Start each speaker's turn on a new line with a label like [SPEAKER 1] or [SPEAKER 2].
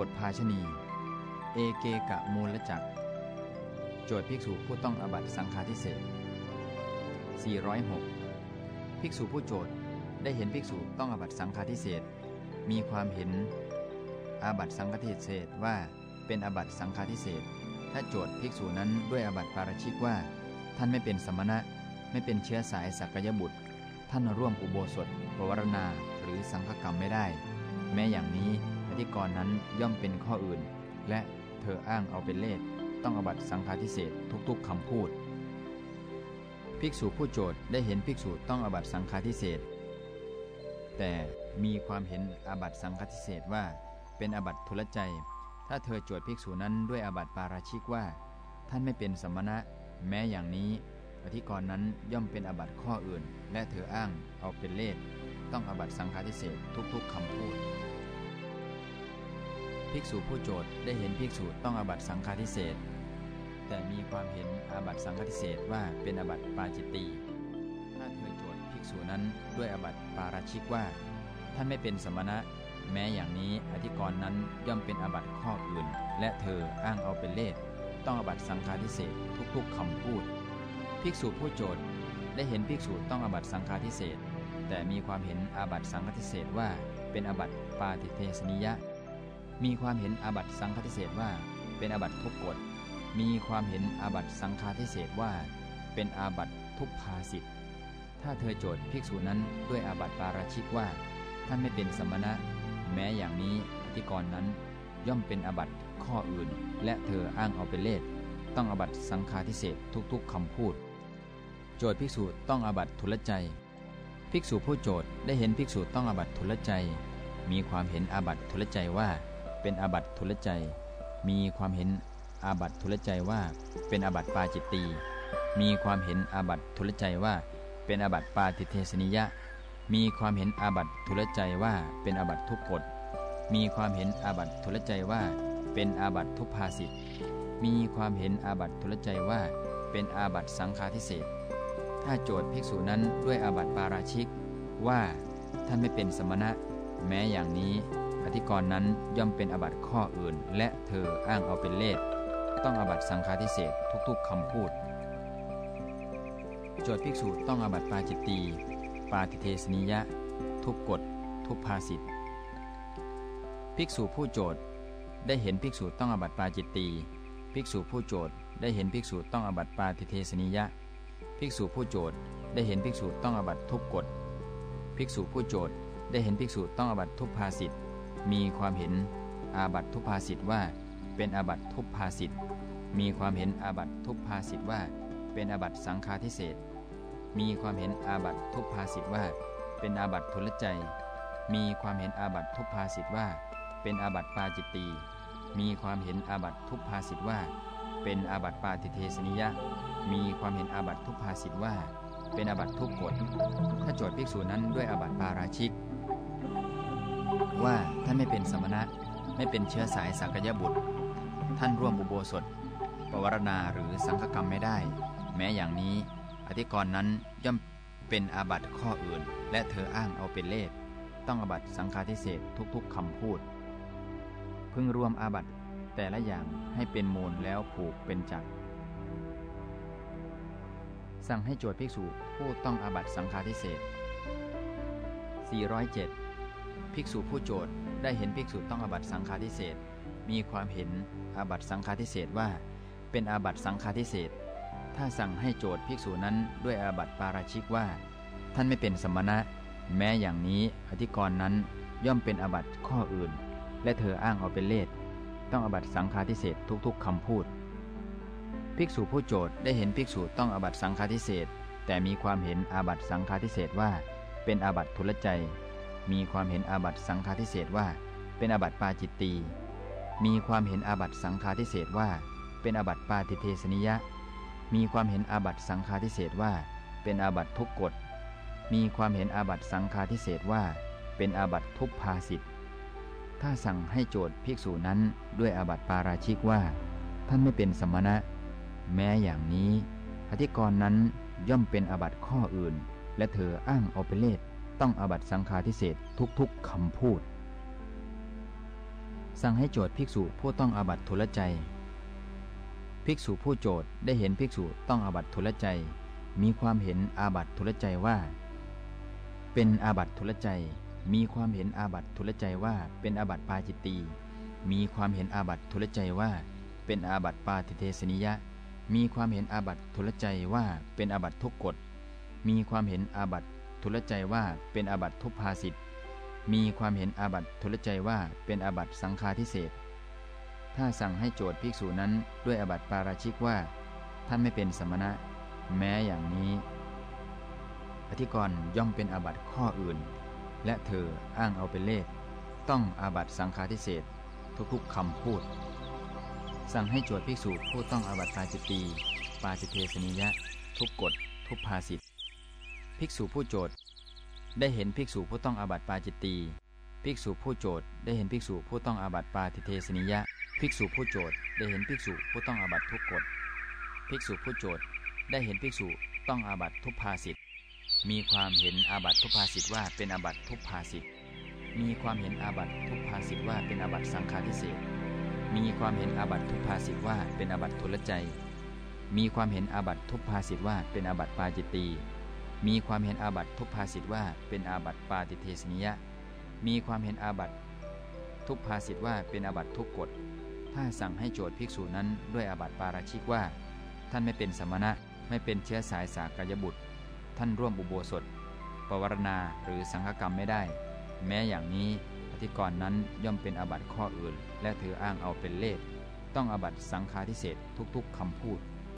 [SPEAKER 1] บทภาชณี เอเกกะมูลจักโจทย์ภิกษุผู้ต้องอบัตสังฆาทิเศษ406 ภิกษุผู้โจทย์ได้เห็นภิกษุต้องอบัตสังฆาทิเศษมีความเห็นอาบัตสังฆาทิเศษว่าเป็นอาบัตสังฆาทิเศษถ้าโจทย์ภิกษุนั้นด้วยอาบัตปาราชิกว่า ท่านไม่เป็นสมณะ ไม่เป็นเชื้อสายสักยบุตร ท่านร่วมอุโบสถปวารณาหรือสังฆกรรมไม่ได้ แม้อย่างนี้ อธิกรณ์นั้นย่อมเป็นข้ออื่น และเธออ้างเอาเป็นเลสต้องอบัตสังฆาทิเศษทุกๆคำพูด ภิกษุผู้โจทย์ได้เห็นภิกษุต้องอบัตสังฆาทิเศษแต่มีความเห็นอาบัตสังฆาทิเศษว่า เป็นอาบัตทุลใจ ถ้าเธอโจทย์ภิกษุนั้นด้วยอาบัตปาราชิกว่า ท่านไม่เป็นสมณะ แม้อย่างนี้ อธิกรณ์นั้นย่อมเป็นอาบัตข้ออื่น และเธออ้างเอาเป็นเลสต้องอาบัตสังฆาทิเศษทุกๆคำพูด ภิกษุผู้โจทย์ได้เห็นภิกษุต้องอาบัตสังฆาทิเศษแต่มีความเห็นอาบัตสังฆาทิเศษว่าเป็นอาบัตปาจิตตีถ้าเธอโจทย์ภิกษุนั้นด้วยอาบัตปาราชิกว่าท่านไม่เป็นสมณะ แม้อย่างนี้อธิกรณ์นั้นย่อมเป็นอาบัตข้ออื่น และเธออ้างเอาเป็นเลสต้องอาบัตสังฆาทิเศษทุกๆคำพูด ภิกษุผู้โจทย์ได้เห็นภิกษุต้องอาบัตสังฆาทิเศษแต่มีความเห็นอาบัตสังฆาทิเศษว่าเป็นอาบัตปาติเทสนิยะ มีความเห็นอาบัตสังฆาทิเศษว่า เป็นอาบัตทุกกฎ มีความเห็นอาบัตสังฆาทิเศษว่า เป็นอาบัตทุพภาสิทธถ้าเธอโจทย์ภิกษุนั้นด้วยอาบัติปาราชิกว่า ท่านไม่เป็นสมณะ แม้อย่างนี้อธิกรณ์นั้น ย่อมเป็นอาบัติข้ออื่น และเธออ้างเอาเป็นเลสต้องอาบัติสังฆาทิเศษทุกๆคำพูด โจทย์ภิกษุต้องอาบัติทุลใจ ภิกษุผู้โจทย์ได้เห็นภิกษุต้องอาบัติทุลใจ มีความเห็นอาบัติทุลใจว่า เป็นอาบัติทุลใจ มีความเห็นอาบัติทุลใจว่าเป็นอาบัติปาจิตตีมีความเห็นอาบัติทุลใจว่าเป็นอาบัติปาติเทสนิยะ มีความเห็นอาบัติทุลใจว่าเป็นอาบัติทุกกฎมีความเห็นอาบัติทุลใจว่าเป็นอาบัติทุพภาสิทธ์มีความเห็นอาบัติทุลใจว่าเป็นอาบัติสังฆาทิเศษถ้าโจทย์ภิกษุนั้นด้วยอาบัติปาราชิก ว่าท่านไม่เป็นสมณะ แม้อย่างนี้ อธิกรณ์นั้นย่อมเป็นอบัตข้ออื่น และเธออ้างเอาเป็นเลสต้องอบัตสังฆาทิเศษทุกๆคำพูด โจทย์ภิกษุต้องอบัตปาจิตตีปาติเทสนิยะ ทุกกฎ ทุกภาสิทธิภิกษุผู้โจทย์ได้เห็นภิกษุต้องอบัตปาจิตตีภิกษุผู้โจทย์ได้เห็นภิกษุต้องอบัตปาติเทสนิยะ ภิกษุผู้โจทย์ได้เห็นภิกษุต้องอบัตทุกกฎ ภิกษุผู้โจทย์ได้เห็นภิกษุต้องอบัตทุกภาสิทธิ มีความเห็นอาบัตทุพภาสิทธิว่า เป็นอาบัตทุพภาสิทธิมีความเห็นอาบัตทุพภาสิทธิว่า เป็นอาบัตสังฆาทิเศษมีความเห็นอาบัตทุพภาสิทธ์ว่า เป็นอาบัตทุลใจ มีความเห็นอาบัตทุพภาสิทธ์ว่า เป็นอาบัตปาจิตตีมีความเห็นอาบัตทุพภาสิทธ์ว่า เป็นอาบัตปาติเทสนิยะ มีความเห็นอาบัตทุพภาสิทธ์ว่า เป็นอาบัตทุกกฎถ้าโจทย์ภิกษุนั้นด้วยอาบัตปาราชิก ว่าท่านไม่เป็นสมณะ ไม่เป็นเชื้อสายสักยบุตร ท่านร่วมอุโบสถปวารณาหรือสังฆกรรมไม่ได้ แม้อย่างนี้ อธิกรณ์นั้นย่อมเป็นอาบัตข้ออื่น และเธออ้างเอาเป็นเลสต้องอาบัตสังฆาทิเศษทุกๆคำพูด พึงรวมอาบัตแต่ละอย่างให้เป็นมูลแล้วผูกเป็นจักสั่งให้โจทย์ภิกษุผู้ต้องอาบัตสังฆาทิเศษ407 ภิกษุผู้โจทย์ได้เห็นภิกษุต้องอาบัตสังฆาทิเศษมีความเห็นอาบัตสังฆาทิเศษว่า เป็นอาบัตสังฆาทิเศษถ้าสั่งให้โจทย์ภิกษุนั้นด้วยอาบัตปาราชิกว่า ท่านไม่เป็นสมณะ แม้อย่างนี้อธิกรณ์นั้นย่อมเป็นอาบัตข้ออื่น และเธออ้างเอาเป็นเลสต้องอาบัตสังฆาทิเศษทุกๆคำพูด ภิกษุผู้โจทย์ได้เห็นภิกษุต้องอาบัตสังฆาทิเศษแต่มีความเห็นอาบัตสังฆาทิเศษว่า เป็นอาบัตทุลใจ มีความเห็นอาบัตสังฆาทิเศษว่า เป็นอาบัตปาจิตตีมีความเห็นอาบัตสังฆาทิเศษว่า เป็นอาบัตปาติเทสนิยะ มีความเห็นอาบัตสังฆาทิเศษว่า เป็นอาบัตทุกกฎมีความเห็นอาบัตสังฆาทิเศษว่า เป็นอาบัตทุพภาสิทธ์ถ้าสั่งให้โจทย์ภิกษุนั้นด้วยอาบัตปาราชิกว่า ท่านไม่เป็นสมณะ แม้อย่างนี้อธิกรณ์นั้นย่อมเป็นอาบัตข้ออื่น และเธออ้างเอาเป็นเลส ต้องอาบัตสังฆาทิเศษทุกๆคำพูด สั่งให้โจทย์ภิกษุผู้ต้องอาบัตทุลใจ ภิกษุผู้โจทย์ได้เห็นภิกษุต้องอาบัตทุลใจ มีความเห็นอาบัตทุลใจว่า เป็นอาบัตทุลใจ มีความเห็นอาบัตทุลใจว่า เป็นอาบัตปาจิตตีมีความเห็นอาบัตทุลใจว่า เป็นอาบัตปาติเทสนิยะ มีความเห็นอาบัตทุลใจว่าเป็นอาบัตทุกกฎมีความเห็นอาบัต ทุลใจว่าเป็นอาบัตทุพภาสิทธ์มีความเห็นอาบัตทุลใจว่าเป็นอาบัตสังฆาทิเศษถ้าสั่งให้โจทย์ภิกษุนั้นด้วยอาบัตปาราชิกว่า ท่านไม่เป็นสมณะ แม้อย่างนี้ อธิกรณ์ย่อมเป็นอาบัตข้ออื่น และเธออ้างเอาเป็นเลข ต้องอาบัตสังฆาทิเศษทุกๆคำพูด สั่งให้โจทย์ภิกษุผู้ต้องอาบัตปาจิตตีปาจิเทสนิยะ ทุกกฎทุกภาสิทธ ภิกษุผู้โจทย์ได้เห็นภิกษุผู้ต้องอาบัติปาจิตตีภิกษุผู้โจทย์ได้เห็นภิกษุผู้ต้องอาบัติปาทิเทสนิยะ ภิกษุผู้โจทย์ได้เห็นภิกษุผู้ต้องอาบัติทุกกฎภิกษุผู้โจทย์ได้เห็นภิกษุต้องอาบัติทุพภาสิทธิ์มีความเห็นอาบัติทุพภาสิทธิ์ว่าเป็นอาบัติทุพภาสิทธิ์มีความเห็นอาบัติทุพภาสิทธิ์ว่าเป็นอาบัติสังฆาทิเศษมีความเห็นอาบัติทุพภาสิทธิ์ว่าเป็นอาบัติทุลใจ มีความเห็นอาบัติทุพภาสิทธิ์ว่าเป็นอาบัติปาจิตตี มีความเห็นอาบัตทุพภาสิทธว่าเป็นอาบัตปาติเทสนิยะ มีความเห็นอาบัตทุพภาสิทธว่าเป็นอาบัตทุกกฎ ถ้าสั่งให้โจทย์ภิกษุนั้นด้วยอาบัตปาราชิกว่า ท่านไม่เป็นสมณะไม่เป็นเชื้อสายสากยบุตร ท่านร่วมอุโบสถปวารณาหรือสังฆกรรมไม่ได้ แม้อย่างนี้อธิกรณ์นั้นย่อมเป็นอาบัตข้ออื่น และเธออ้างเอาเป็นเลขต้องอาบัตสังฆาทิเศษทุกๆคำพูด